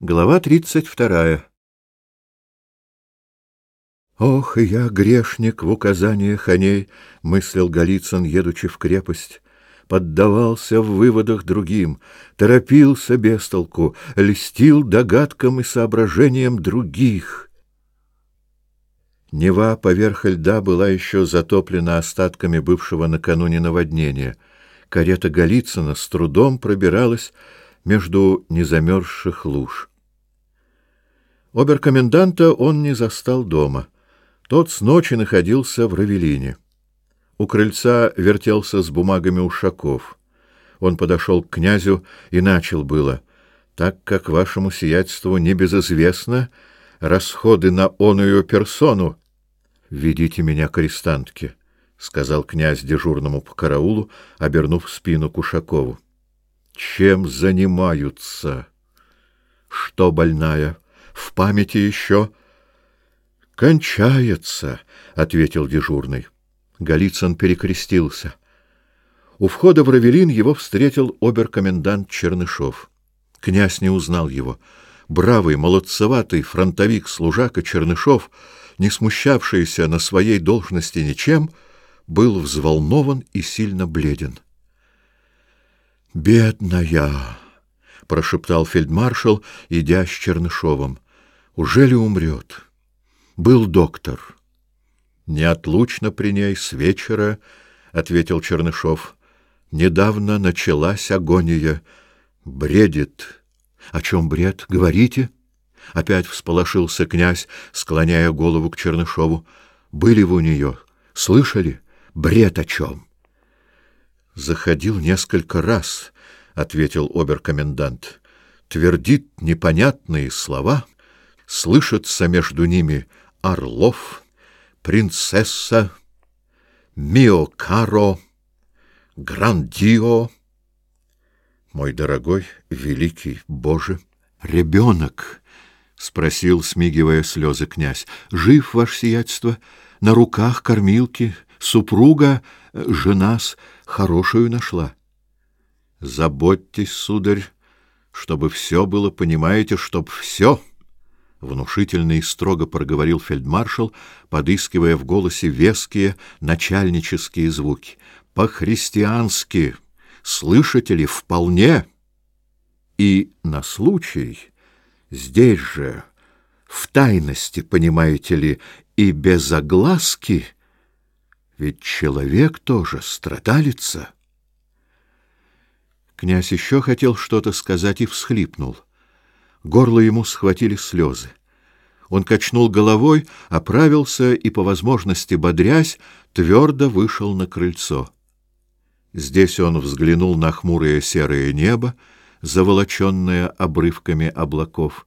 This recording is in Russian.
Глава 32. «Ох, я грешник в указаниях о ней», — мыслил Голицын, едучи в крепость. Поддавался в выводах другим, торопился без толку, льстил догадкам и соображениям других. Нева поверх льда была еще затоплена остатками бывшего накануне наводнения. Карета Голицына с трудом пробиралась между незамерзших луж. Оберкоменданта он не застал дома. Тот с ночи находился в Равелине. У крыльца вертелся с бумагами ушаков. Он подошел к князю и начал было. «Так как вашему сиятельству небезызвестно, расходы на оную персону...» «Ведите меня к арестантке», — сказал князь дежурному по караулу, обернув спину к Ушакову чем занимаются. Что больная? В памяти еще? Кончается, ответил дежурный. Голицын перекрестился. У входа в Равелин его встретил оберкомендант Чернышов. Князь не узнал его. Бравый, молодцеватый фронтовик-служака Чернышов, не смущавшийся на своей должности ничем, был взволнован и сильно бледен. «Бедная!» — прошептал фельдмаршал, идя с Чернышовым. «Уже ли умрет?» «Был доктор». «Неотлучно при ней с вечера», — ответил Чернышов. «Недавно началась агония. Бредит». «О чем бред? Говорите?» Опять всполошился князь, склоняя голову к Чернышову. «Были вы у нее? Слышали? Бред о чем?» «Заходил несколько раз», — ответил обер-комендант. «Твердит непонятные слова, слышатся между ними Орлов, Принцесса, Миокаро, Грандио». «Мой дорогой, великий Боже, ребенок!» — спросил, смигивая слезы князь. — Жив, ваш сиятельство, на руках кормилки, супруга, э, женас хорошую нашла. Заботьтесь, сударь, чтобы все было, понимаете, чтоб все... Внушительно и строго проговорил фельдмаршал, подыскивая в голосе веские начальнические звуки. «По-христиански! Слышите ли, вполне!» И на случай здесь же, в тайности, понимаете ли, и без огласки, ведь человек тоже страдалица. Князь еще хотел что-то сказать и всхлипнул. Горло ему схватили слезы. Он качнул головой, оправился и, по возможности бодрясь, твердо вышел на крыльцо. Здесь он взглянул на хмурое серое небо, заволоченное обрывками облаков,